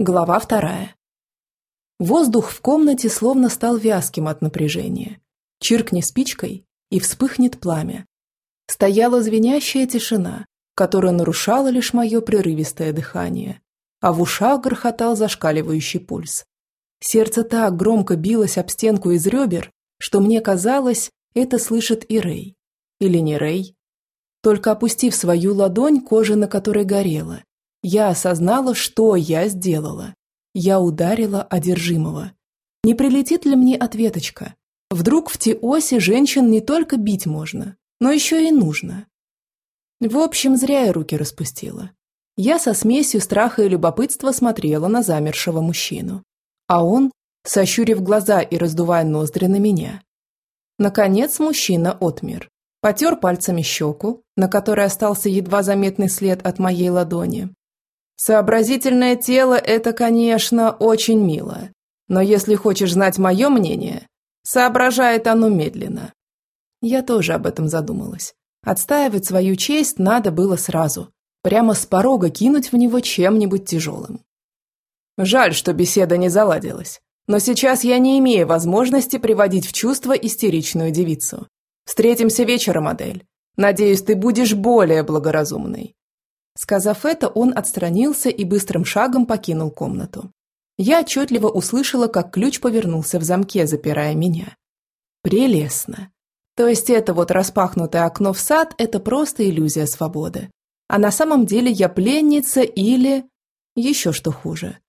Глава вторая. Воздух в комнате словно стал вязким от напряжения. Чиркни спичкой, и вспыхнет пламя. Стояла звенящая тишина, которая нарушала лишь мое прерывистое дыхание, а в ушах грохотал зашкаливающий пульс. Сердце так громко билось об стенку из ребер, что мне казалось, это слышит и Рэй. Или не Рэй. Только опустив свою ладонь, кожа на которой горела, я осознала, что я сделала. Я ударила одержимого. Не прилетит ли мне ответочка? Вдруг в Теосе женщин не только бить можно, но еще и нужно. В общем, зря я руки распустила. Я со смесью страха и любопытства смотрела на замершего мужчину. А он, сощурив глаза и раздувая ноздри на меня. Наконец мужчина отмер. Потер пальцами щеку, на которой остался едва заметный след от моей ладони, Сообразительное тело – это, конечно, очень мило. Но если хочешь знать мое мнение, соображает оно медленно. Я тоже об этом задумалась. Отстаивать свою честь надо было сразу. Прямо с порога кинуть в него чем-нибудь тяжелым. Жаль, что беседа не заладилась. Но сейчас я не имею возможности приводить в чувство истеричную девицу. Встретимся вечером, Адель. Надеюсь, ты будешь более благоразумной. Сказав это, он отстранился и быстрым шагом покинул комнату. Я отчетливо услышала, как ключ повернулся в замке, запирая меня. Прелестно. То есть это вот распахнутое окно в сад – это просто иллюзия свободы. А на самом деле я пленница или… еще что хуже.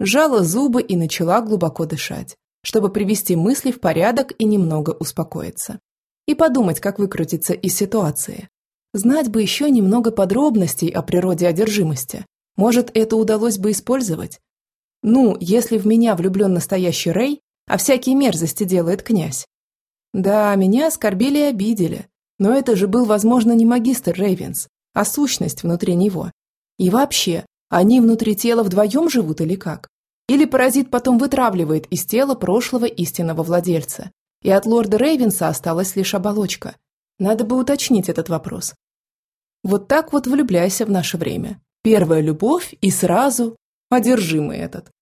Жала зубы и начала глубоко дышать, чтобы привести мысли в порядок и немного успокоиться. И подумать, как выкрутиться из ситуации. Знать бы еще немного подробностей о природе одержимости. Может, это удалось бы использовать? Ну, если в меня влюблен настоящий Рэй, а всякие мерзости делает князь. Да, меня оскорбили и обидели. Но это же был, возможно, не магистр Рейвенс, а сущность внутри него. И вообще, они внутри тела вдвоем живут или как? Или паразит потом вытравливает из тела прошлого истинного владельца, и от лорда Рейвенса осталась лишь оболочка. Надо бы уточнить этот вопрос. Вот так вот влюбляйся в наше время. Первая любовь и сразу одержимый этот.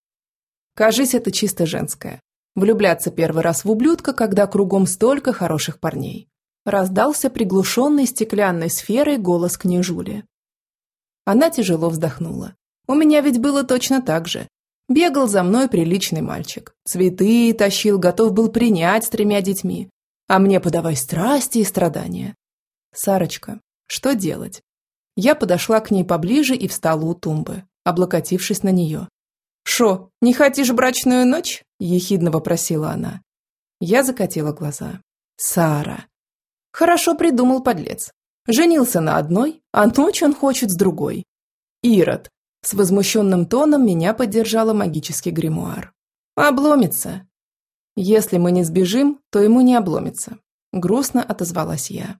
Кажись, это чисто женское. Влюбляться первый раз в ублюдка, когда кругом столько хороших парней. Раздался приглушенный стеклянной сферой голос княжули. Она тяжело вздохнула. У меня ведь было точно так же. Бегал за мной приличный мальчик. Цветы тащил, готов был принять с тремя детьми. А мне подавай страсти и страдания. Сарочка, что делать? Я подошла к ней поближе и встала у тумбы, облокотившись на нее. «Шо, не хотишь брачную ночь?» – ехидно вопросила она. Я закатила глаза. «Сара!» «Хорошо придумал подлец. Женился на одной, а ночь он хочет с другой. Ирод!» С возмущенным тоном меня поддержала магический гримуар. «Обломится!» «Если мы не сбежим, то ему не обломится», – грустно отозвалась я.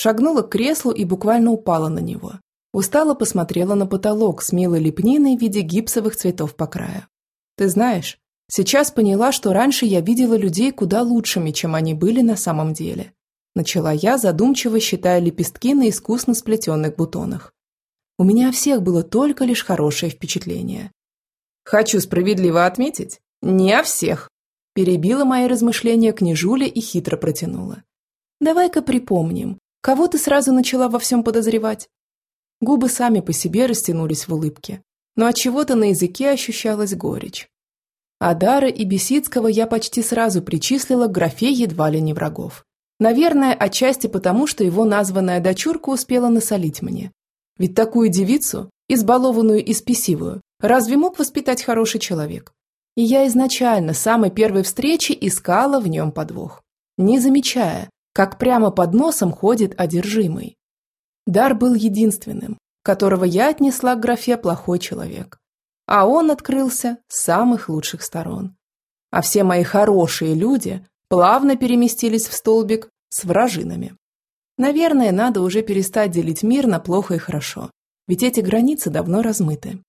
Шагнула к креслу и буквально упала на него. Устало посмотрела на потолок с милой лепниной в виде гипсовых цветов по краю. Ты знаешь, сейчас поняла, что раньше я видела людей куда лучшими, чем они были на самом деле. Начала я, задумчиво считая лепестки на искусно сплетенных бутонах. У меня всех было только лишь хорошее впечатление. Хочу справедливо отметить, не о всех. Перебила мои размышления княжуля и хитро протянула. Давай-ка припомним, Кого ты сразу начала во всем подозревать? Губы сами по себе растянулись в улыбке, но от чего-то на языке ощущалась горечь. Адара и Бесицкого я почти сразу причислила к графе едва ли не врагов. Наверное, отчасти потому, что его названная дочурка успела насолить мне. Ведь такую девицу, избалованную и спесивую, разве мог воспитать хороший человек? И я изначально с самой первой встречи искала в нем подвох, не замечая, как прямо под носом ходит одержимый. Дар был единственным, которого я отнесла к графе «плохой человек». А он открылся с самых лучших сторон. А все мои хорошие люди плавно переместились в столбик с вражинами. Наверное, надо уже перестать делить мир на плохо и хорошо, ведь эти границы давно размыты.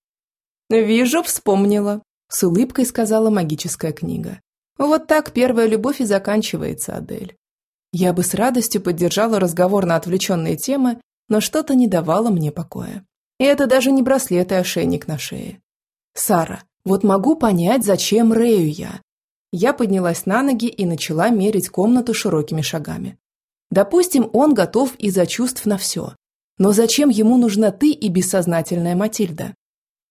«Вижу, вспомнила», – с улыбкой сказала магическая книга. «Вот так первая любовь и заканчивается, Адель. Я бы с радостью поддержала разговор на отвлеченные темы, но что-то не давало мне покоя. И это даже не браслет и ошейник на шее. Сара, вот могу понять, зачем Рэю я. Я поднялась на ноги и начала мерить комнату широкими шагами. Допустим, он готов из-за чувств на все. Но зачем ему нужна ты и бессознательная Матильда?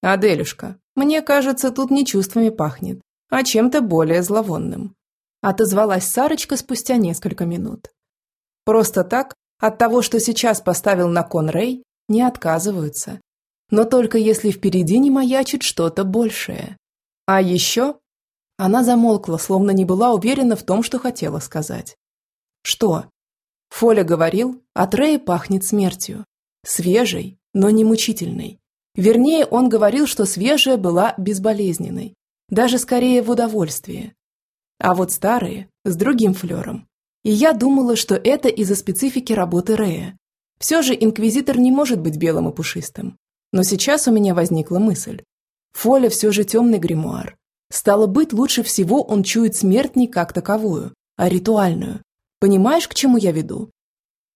Аделюшка, мне кажется, тут не чувствами пахнет, а чем-то более зловонным. Отозвалась Сарочка спустя несколько минут. Просто так, от того, что сейчас поставил на кон Рэй, не отказываются. Но только если впереди не маячит что-то большее. А еще... Она замолкла, словно не была уверена в том, что хотела сказать. Что? Фоля говорил, от Рэя пахнет смертью. Свежей, но не мучительной. Вернее, он говорил, что свежая была безболезненной. Даже скорее в удовольствии. А вот старые – с другим флером. И я думала, что это из-за специфики работы Рэя. Все же инквизитор не может быть белым и пушистым. Но сейчас у меня возникла мысль. Фоля все же темный гримуар. Стало быть, лучше всего он чует смерть не как таковую, а ритуальную. Понимаешь, к чему я веду?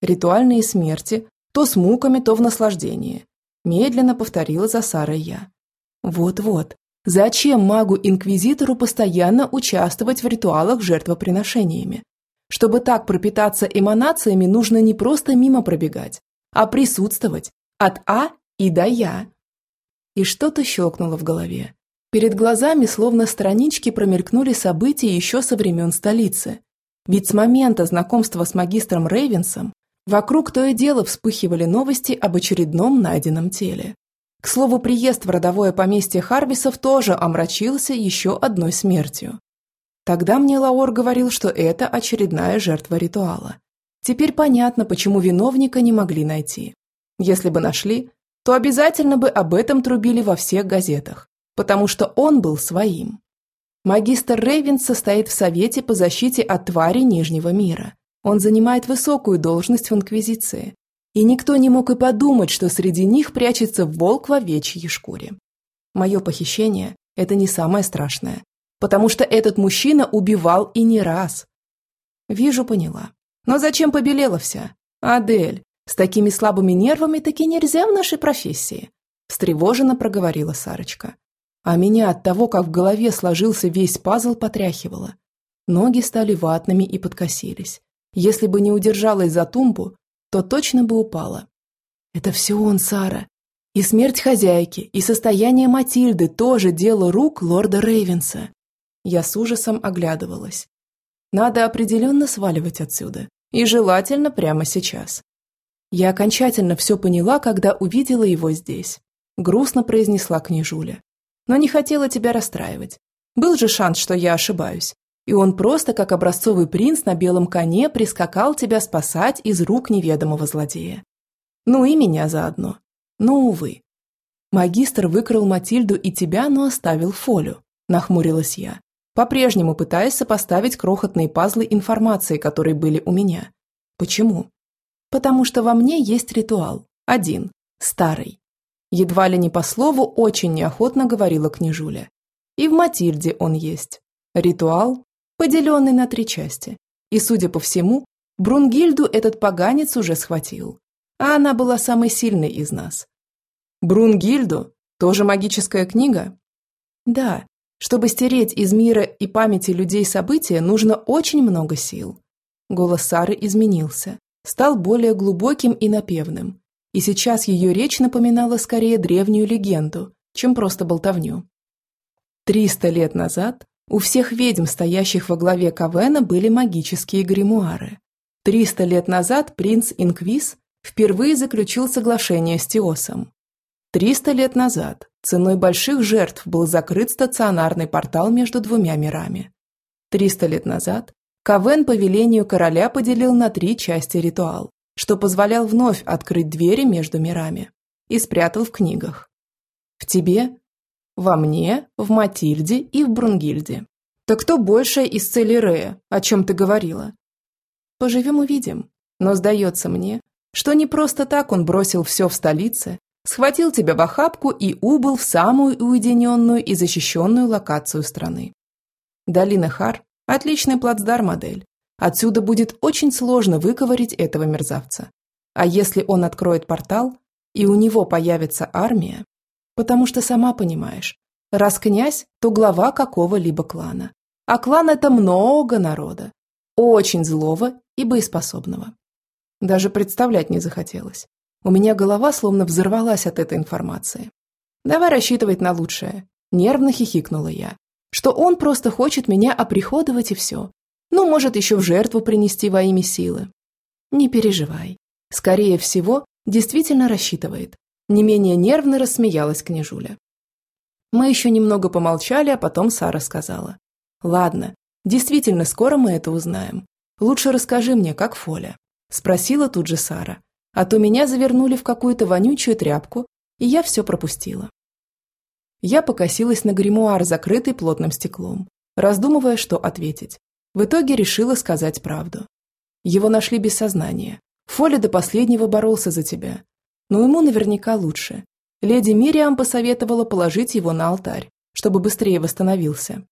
Ритуальные смерти то с муками, то в наслаждении. Медленно повторила за Сарой я. Вот-вот. Зачем магу-инквизитору постоянно участвовать в ритуалах жертвоприношениями? Чтобы так пропитаться эманациями, нужно не просто мимо пробегать, а присутствовать от А и до Я. И что-то щелкнуло в голове. Перед глазами словно странички промелькнули события еще со времен столицы. Ведь с момента знакомства с магистром Рейвенсом вокруг то и дело вспыхивали новости об очередном найденном теле. К слову, приезд в родовое поместье Харвисов тоже омрачился еще одной смертью. Тогда мне Лаор говорил, что это очередная жертва ритуала. Теперь понятно, почему виновника не могли найти. Если бы нашли, то обязательно бы об этом трубили во всех газетах, потому что он был своим. Магистр Рейвен состоит в Совете по защите от твари Нижнего мира. Он занимает высокую должность в Инквизиции. И никто не мог и подумать, что среди них прячется волк в овечьей шкуре. Мое похищение – это не самое страшное потому что этот мужчина убивал и не раз. Вижу, поняла. Но зачем побелела вся? Адель, с такими слабыми нервами таки нельзя в нашей профессии. Встревоженно проговорила Сарочка. А меня от того, как в голове сложился весь пазл, потряхивало. Ноги стали ватными и подкосились. Если бы не удержалась за тумбу, то точно бы упала. Это все он, Сара. И смерть хозяйки, и состояние Матильды тоже дело рук лорда Рейвенса. Я с ужасом оглядывалась. Надо определенно сваливать отсюда. И желательно прямо сейчас. Я окончательно все поняла, когда увидела его здесь. Грустно произнесла княжуля. Но не хотела тебя расстраивать. Был же шанс, что я ошибаюсь. И он просто, как образцовый принц на белом коне, прискакал тебя спасать из рук неведомого злодея. Ну и меня заодно. Но, увы. Магистр выкрал Матильду и тебя, но оставил Фолю, нахмурилась я по-прежнему пытаясь сопоставить крохотные пазлы информации, которые были у меня. Почему? Потому что во мне есть ритуал. Один. Старый. Едва ли не по слову очень неохотно говорила княжуля. И в Матильде он есть. Ритуал, поделенный на три части. И, судя по всему, Брунгильду этот поганец уже схватил. А она была самой сильной из нас. Брунгильду? Тоже магическая книга? Да, чтобы стереть из мира и памяти людей события, нужно очень много сил. Голос Сары изменился, стал более глубоким и напевным. И сейчас ее речь напоминала скорее древнюю легенду, чем просто болтовню. Триста лет назад у всех ведьм, стоящих во главе Кавена, были магические гримуары. Триста лет назад принц Инквиз впервые заключил соглашение с Теосом. Триста лет назад Ценой больших жертв был закрыт стационарный портал между двумя мирами. Триста лет назад Кавен по велению короля поделил на три части ритуал, что позволял вновь открыть двери между мирами, и спрятал в книгах. В тебе, во мне, в Матильде и в Брунгильде. Так кто большая из целей Рея, о чем ты говорила? Поживем увидим. Но сдается мне, что не просто так он бросил все в столице схватил тебя в охапку и убыл в самую уединенную и защищенную локацию страны. Долина Хар – отличный плацдарм-модель. Отсюда будет очень сложно выковырить этого мерзавца. А если он откроет портал, и у него появится армия, потому что сама понимаешь, Раз князь, то глава какого-либо клана. А клан – это много народа. Очень злого и боеспособного. Даже представлять не захотелось. У меня голова словно взорвалась от этой информации. Давай рассчитывать на лучшее. Нервно хихикнула я. Что он просто хочет меня оприходовать и все. Ну, может, еще в жертву принести во имя силы. Не переживай. Скорее всего, действительно рассчитывает. Не менее нервно рассмеялась княжуля. Мы еще немного помолчали, а потом Сара сказала. «Ладно, действительно, скоро мы это узнаем. Лучше расскажи мне, как Фоля». Спросила тут же Сара. А то меня завернули в какую-то вонючую тряпку, и я все пропустила. Я покосилась на гримуар, закрытый плотным стеклом, раздумывая, что ответить. В итоге решила сказать правду. Его нашли без сознания. Фоля до последнего боролся за тебя. Но ему наверняка лучше. Леди Мириам посоветовала положить его на алтарь, чтобы быстрее восстановился.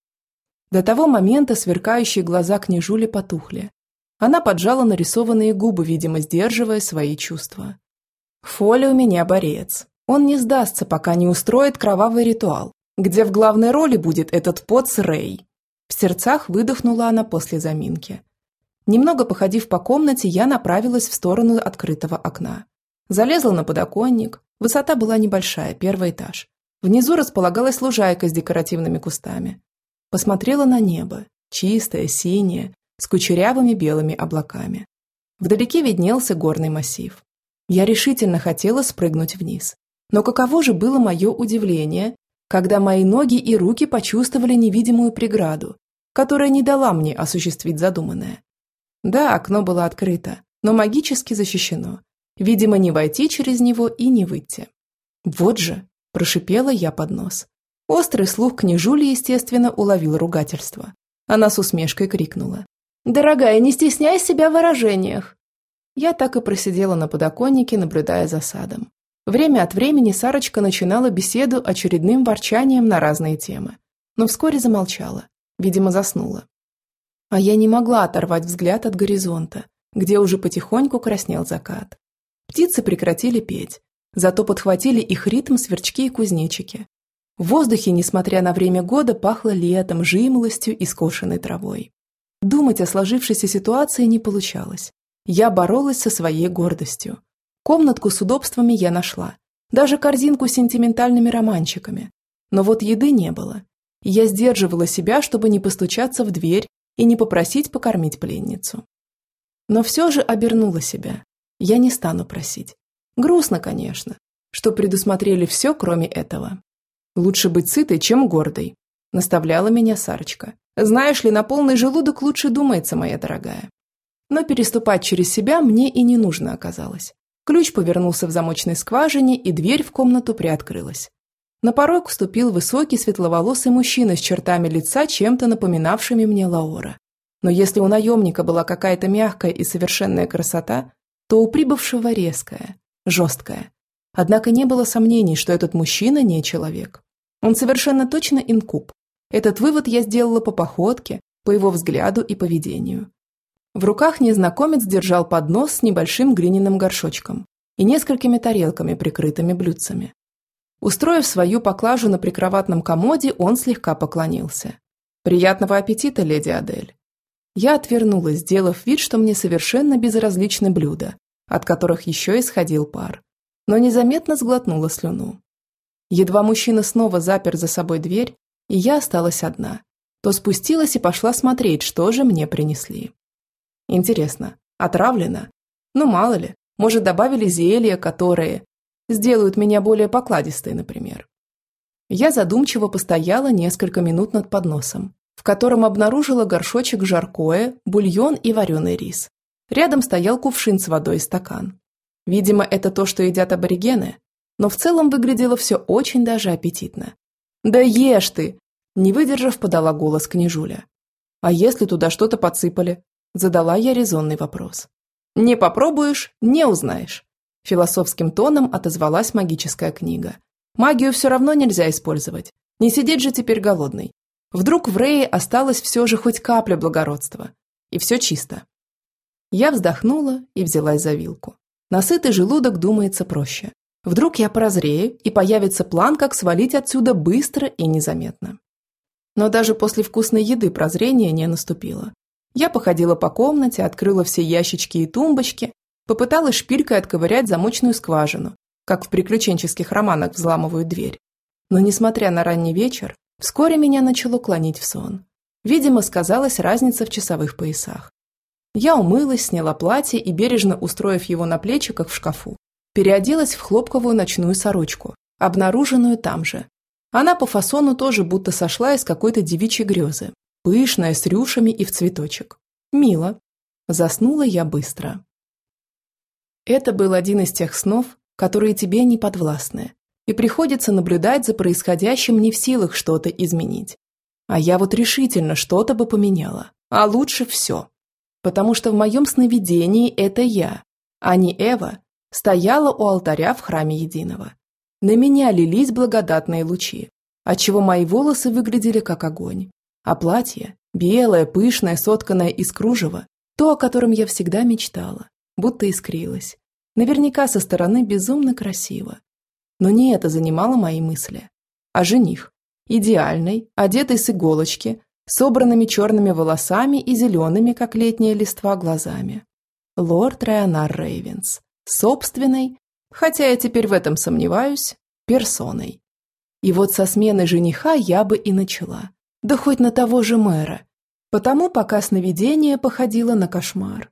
До того момента сверкающие глаза княжули потухли. Она поджала нарисованные губы, видимо, сдерживая свои чувства. Фоля у меня борец. Он не сдастся, пока не устроит кровавый ритуал, где в главной роли будет этот поц Рэй. В сердцах выдохнула она после заминки. Немного походив по комнате, я направилась в сторону открытого окна. Залезла на подоконник. Высота была небольшая, первый этаж. Внизу располагалась лужайка с декоративными кустами. Посмотрела на небо, чистое, синее, с кучерявыми белыми облаками. Вдалеке виднелся горный массив. Я решительно хотела спрыгнуть вниз. Но каково же было мое удивление, когда мои ноги и руки почувствовали невидимую преграду, которая не дала мне осуществить задуманное. Да, окно было открыто, но магически защищено. Видимо, не войти через него и не выйти. Вот же, прошипела я под нос. Острый слух княжули, естественно, уловил ругательство. Она с усмешкой крикнула. «Дорогая, не стесняй себя в выражениях!» Я так и просидела на подоконнике, наблюдая за садом. Время от времени Сарочка начинала беседу очередным ворчанием на разные темы, но вскоре замолчала, видимо, заснула. А я не могла оторвать взгляд от горизонта, где уже потихоньку краснел закат. Птицы прекратили петь, зато подхватили их ритм сверчки и кузнечики. В воздухе, несмотря на время года, пахло летом, жимолостью и скошенной травой. Думать о сложившейся ситуации не получалось. Я боролась со своей гордостью. Комнатку с удобствами я нашла. Даже корзинку с сентиментальными романчиками. Но вот еды не было. Я сдерживала себя, чтобы не постучаться в дверь и не попросить покормить пленницу. Но все же обернула себя. Я не стану просить. Грустно, конечно, что предусмотрели все, кроме этого. Лучше быть сытой, чем гордой, наставляла меня Сарочка. Знаешь ли, на полный желудок лучше думается, моя дорогая. Но переступать через себя мне и не нужно оказалось. Ключ повернулся в замочной скважине, и дверь в комнату приоткрылась. На порог вступил высокий светловолосый мужчина с чертами лица, чем-то напоминавшими мне Лаора. Но если у наемника была какая-то мягкая и совершенная красота, то у прибывшего резкая, жесткая. Однако не было сомнений, что этот мужчина не человек. Он совершенно точно инкуб. Этот вывод я сделала по походке, по его взгляду и поведению. В руках незнакомец держал поднос с небольшим глиняным горшочком и несколькими тарелками, прикрытыми блюдцами. Устроив свою поклажу на прикроватном комоде, он слегка поклонился. «Приятного аппетита, леди Адель!» Я отвернулась, сделав вид, что мне совершенно безразличны блюда, от которых еще исходил пар, но незаметно сглотнула слюну. Едва мужчина снова запер за собой дверь, и я осталась одна, то спустилась и пошла смотреть, что же мне принесли. Интересно, отравлено? Ну, мало ли, может, добавили зелья, которые сделают меня более покладистой, например. Я задумчиво постояла несколько минут над подносом, в котором обнаружила горшочек жаркое, бульон и вареный рис. Рядом стоял кувшин с водой и стакан. Видимо, это то, что едят аборигены, но в целом выглядело все очень даже аппетитно. «Да ешь ты!» – не выдержав, подала голос княжуля. «А если туда что-то подсыпали?» – задала я резонный вопрос. «Не попробуешь – не узнаешь», Философским тоном отозвалась магическая книга. Магию все равно нельзя использовать. Не сидеть же теперь голодный. Вдруг в Рее осталось все же хоть капля благородства. И все чисто. Я вздохнула и взялась за вилку. Насытый желудок думается проще. Вдруг я прозрею, и появится план, как свалить отсюда быстро и незаметно. Но даже после вкусной еды прозрение не наступило. Я походила по комнате, открыла все ящички и тумбочки, попыталась шпилькой отковырять замочную скважину, как в приключенческих романах взламывают дверь. Но, несмотря на ранний вечер, вскоре меня начало клонить в сон. Видимо, сказалась разница в часовых поясах. Я умылась, сняла платье и, бережно устроив его на плечи, как в шкафу, переоделась в хлопковую ночную сорочку, обнаруженную там же. Она по фасону тоже будто сошла из какой-то девичьей грезы, пышная, с рюшами и в цветочек. Мило. Заснула я быстро. Это был один из тех снов, которые тебе не подвластны, и приходится наблюдать за происходящим не в силах что-то изменить. А я вот решительно что-то бы поменяла, а лучше все. Потому что в моем сновидении это я, а не Эва, стояла у алтаря в храме Единого. На меня лились благодатные лучи, отчего мои волосы выглядели как огонь, а платье, белое, пышное, сотканное из кружева, то, о котором я всегда мечтала, будто искрилось. Наверняка со стороны безумно красиво. Но не это занимало мои мысли. А жених. Идеальный, одетый с иголочки, собранными черными волосами и зелеными, как летняя листва, глазами. Лорд Районар Рейвенс. Собственной, хотя я теперь в этом сомневаюсь, персоной. И вот со смены жениха я бы и начала. Да хоть на того же мэра. Потому пока сновидение походило на кошмар.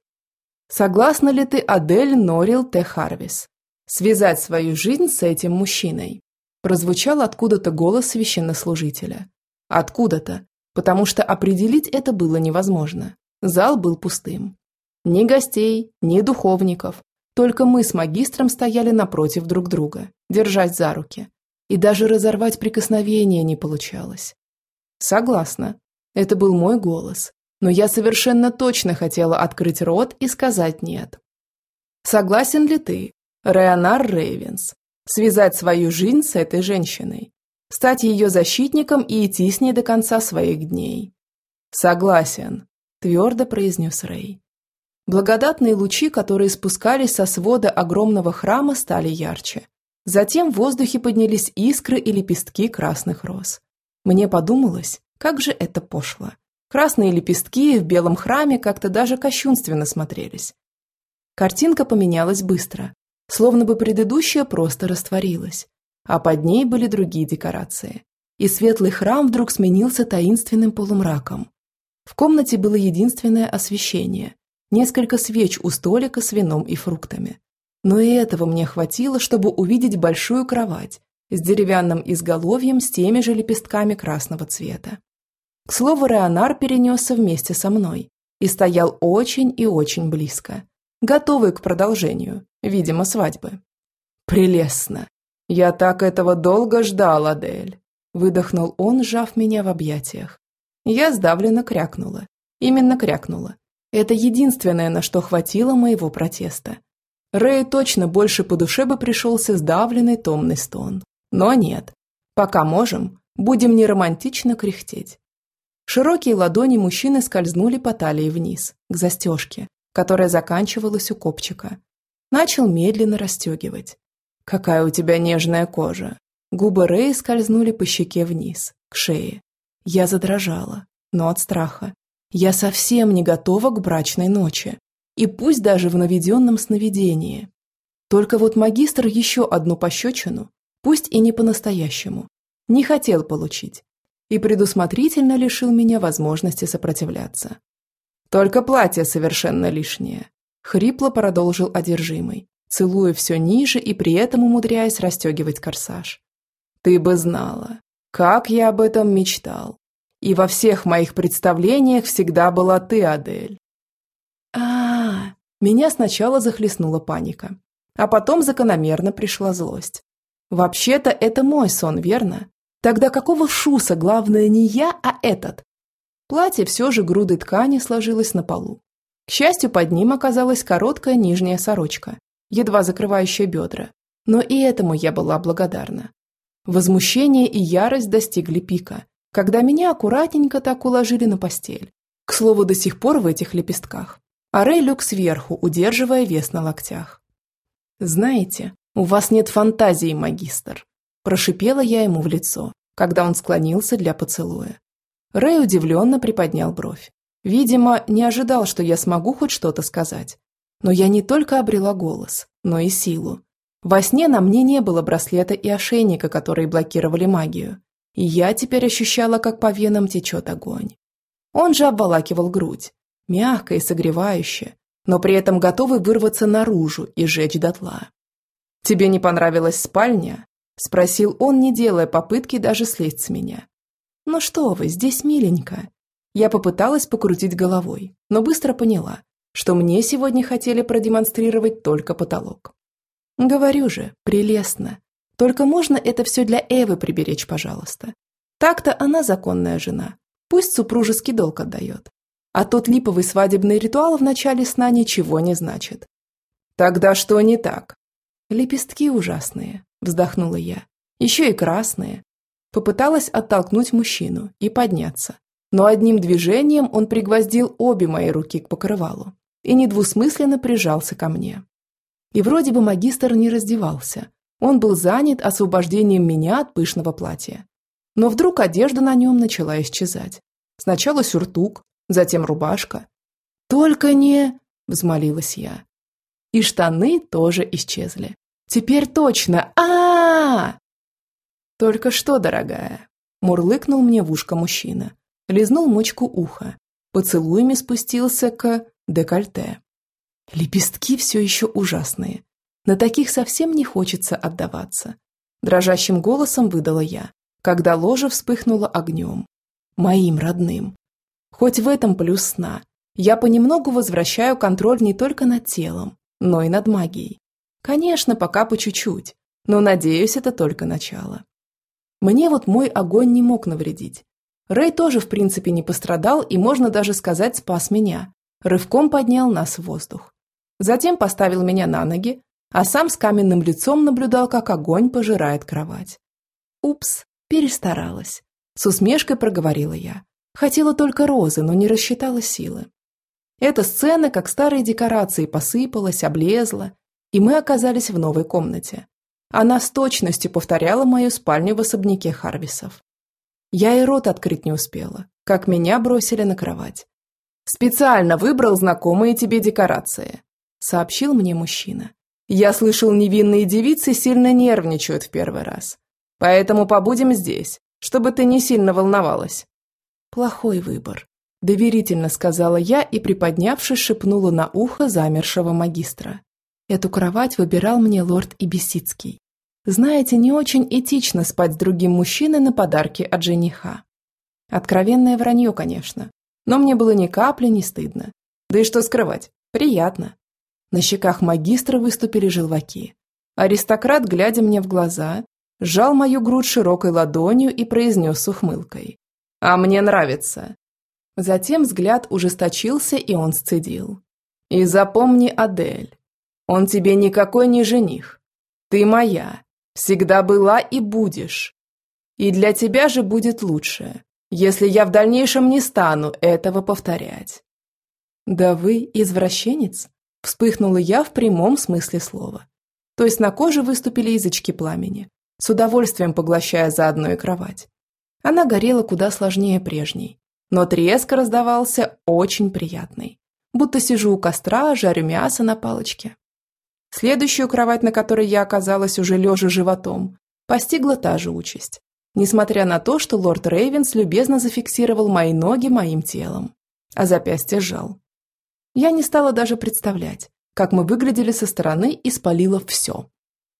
Согласна ли ты, Адель Норил Т. Харвис, связать свою жизнь с этим мужчиной? Прозвучал откуда-то голос священнослужителя. Откуда-то, потому что определить это было невозможно. Зал был пустым. Ни гостей, ни духовников. Только мы с магистром стояли напротив друг друга, держась за руки. И даже разорвать прикосновение не получалось. Согласна. Это был мой голос, но я совершенно точно хотела открыть рот и сказать «нет». Согласен ли ты, Реонар Рейвенс, связать свою жизнь с этой женщиной, стать ее защитником и идти с ней до конца своих дней? Согласен, твердо произнес Рей. Благодатные лучи, которые спускались со свода огромного храма, стали ярче. Затем в воздухе поднялись искры и лепестки красных роз. Мне подумалось, как же это пошло. Красные лепестки в белом храме как-то даже кощунственно смотрелись. Картинка поменялась быстро, словно бы предыдущая просто растворилась, а под ней были другие декорации. И светлый храм вдруг сменился таинственным полумраком. В комнате было единственное освещение – несколько свеч у столика с вином и фруктами. Но и этого мне хватило, чтобы увидеть большую кровать с деревянным изголовьем с теми же лепестками красного цвета. К слову, Реонар перенесся вместе со мной и стоял очень и очень близко, готовый к продолжению, видимо, свадьбы. «Прелестно! Я так этого долго ждал, Адель!» Выдохнул он, сжав меня в объятиях. Я сдавленно крякнула. Именно крякнула. Это единственное, на что хватило моего протеста. Рэй точно больше по душе бы пришелся сдавленный томный стон. Но нет. Пока можем, будем не романтично кряхтеть. Широкие ладони мужчины скользнули по талии вниз, к застежке, которая заканчивалась у копчика. Начал медленно расстегивать. «Какая у тебя нежная кожа!» Губы Рэя скользнули по щеке вниз, к шее. Я задрожала, но от страха. Я совсем не готова к брачной ночи. И пусть даже в наведенном сновидении. Только вот магистр еще одну пощечину, пусть и не по-настоящему, не хотел получить и предусмотрительно лишил меня возможности сопротивляться. «Только платье совершенно лишнее», – хрипло продолжил одержимый, целуя все ниже и при этом умудряясь расстегивать корсаж. «Ты бы знала, как я об этом мечтал. И во всех моих представлениях всегда была ты, Адель». А, -а, а Меня сначала захлестнула паника, а потом закономерно пришла злость. «Вообще-то это мой сон, верно? Тогда какого шуса главное не я, а этот? Платье все же грудой ткани сложилось на полу. К счастью, под ним оказалась короткая нижняя сорочка, едва закрывающая бедра. Но и этому я была благодарна. Возмущение и ярость достигли пика, когда меня аккуратненько так уложили на постель. К слову, до сих пор в этих лепестках. А Рэй лег сверху, удерживая вес на локтях. Знаете, «У вас нет фантазии, магистр», – прошипела я ему в лицо, когда он склонился для поцелуя. Рэй удивленно приподнял бровь. Видимо, не ожидал, что я смогу хоть что-то сказать. Но я не только обрела голос, но и силу. Во сне на мне не было браслета и ошейника, которые блокировали магию. И я теперь ощущала, как по венам течет огонь. Он же обволакивал грудь, мягко и согревающе, но при этом готовый вырваться наружу и жечь дотла. «Тебе не понравилась спальня?» – спросил он, не делая попытки даже слезть с меня. «Ну что вы, здесь миленько». Я попыталась покрутить головой, но быстро поняла, что мне сегодня хотели продемонстрировать только потолок. Говорю же, прелестно. Только можно это все для Эвы приберечь, пожалуйста. Так-то она законная жена. Пусть супружеский долг отдает. А тот липовый свадебный ритуал в начале сна ничего не значит. Тогда что не так? Лепестки ужасные, вздохнула я. Еще и красные. Попыталась оттолкнуть мужчину и подняться. Но одним движением он пригвоздил обе мои руки к покрывалу и недвусмысленно прижался ко мне. И вроде бы магистр не раздевался. Он был занят освобождением меня от пышного платья. Но вдруг одежда на нем начала исчезать. Сначала сюртук, затем рубашка. «Только не...» – взмолилась я. И штаны тоже исчезли. «Теперь точно! а, -а, -а «Только что, дорогая?» – мурлыкнул мне в ушко мужчина. Лизнул мочку уха. Поцелуями спустился к декольте. Лепестки все еще ужасные. На таких совсем не хочется отдаваться. Дрожащим голосом выдала я, когда ложа вспыхнула огнем. Моим родным. Хоть в этом плюс сна. Я понемногу возвращаю контроль не только над телом, но и над магией. Конечно, пока по чуть-чуть, но, надеюсь, это только начало. Мне вот мой огонь не мог навредить. Рэй тоже, в принципе, не пострадал и, можно даже сказать, спас меня. Рывком поднял нас в воздух. Затем поставил меня на ноги, а сам с каменным лицом наблюдал, как огонь пожирает кровать. Упс, перестаралась. С усмешкой проговорила я. Хотела только розы, но не рассчитала силы. Эта сцена, как старые декорации, посыпалась, облезла, и мы оказались в новой комнате. Она с точностью повторяла мою спальню в особняке Харвисов. Я и рот открыть не успела, как меня бросили на кровать. «Специально выбрал знакомые тебе декорации», – сообщил мне мужчина. «Я слышал, невинные девицы сильно нервничают в первый раз. Поэтому побудем здесь, чтобы ты не сильно волновалась». «Плохой выбор», – доверительно сказала я и, приподнявшись, шепнула на ухо замершего магистра. Эту кровать выбирал мне лорд Ибисицкий. Знаете, не очень этично спать с другим мужчиной на подарки от жениха. Откровенное вранье, конечно. Но мне было ни капли не стыдно. Да и что скрывать, приятно. На щеках магистра выступили желваки. Аристократ, глядя мне в глаза, сжал мою грудь широкой ладонью и произнес с ухмылкой. «А мне нравится». Затем взгляд ужесточился, и он сцедил. «И запомни, Адель, он тебе никакой не жених. Ты моя, всегда была и будешь. И для тебя же будет лучше, если я в дальнейшем не стану этого повторять». «Да вы извращенец?» – вспыхнула я в прямом смысле слова. То есть на коже выступили язычки пламени, с удовольствием поглощая заодно и кровать. Она горела куда сложнее прежней, но треск раздавался очень приятный. Будто сижу у костра, жарю мясо на палочке. Следующую кровать, на которой я оказалась уже лежа животом, постигла та же участь. Несмотря на то, что лорд Рейвенс любезно зафиксировал мои ноги моим телом, а запястье сжал. Я не стала даже представлять, как мы выглядели со стороны и спалила все.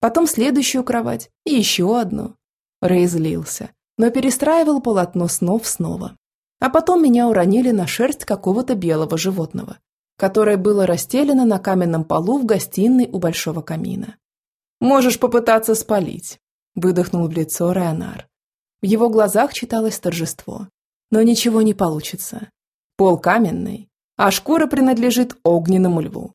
Потом следующую кровать и еще одну. Рэй злился, но перестраивал полотно снов снова. А потом меня уронили на шерсть какого-то белого животного, которое было расстелено на каменном полу в гостиной у большого камина. «Можешь попытаться спалить», – выдохнул в лицо Районар. В его глазах читалось торжество. «Но ничего не получится. Пол каменный, а шкура принадлежит огненному льву».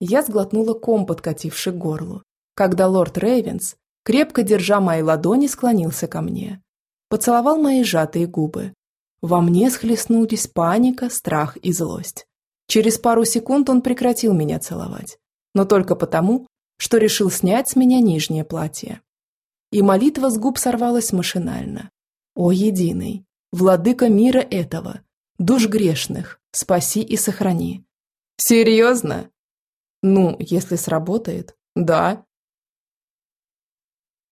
Я сглотнула ком, подкативший к горлу, когда лорд Рейвенс, крепко держа мои ладони, склонился ко мне. Поцеловал мои сжатые губы. Во мне схлестнулись паника, страх и злость. Через пару секунд он прекратил меня целовать. Но только потому, что решил снять с меня нижнее платье. И молитва с губ сорвалась машинально. «О, единый, владыка мира этого, душ грешных, спаси и сохрани». «Серьезно?» «Ну, если сработает, да»,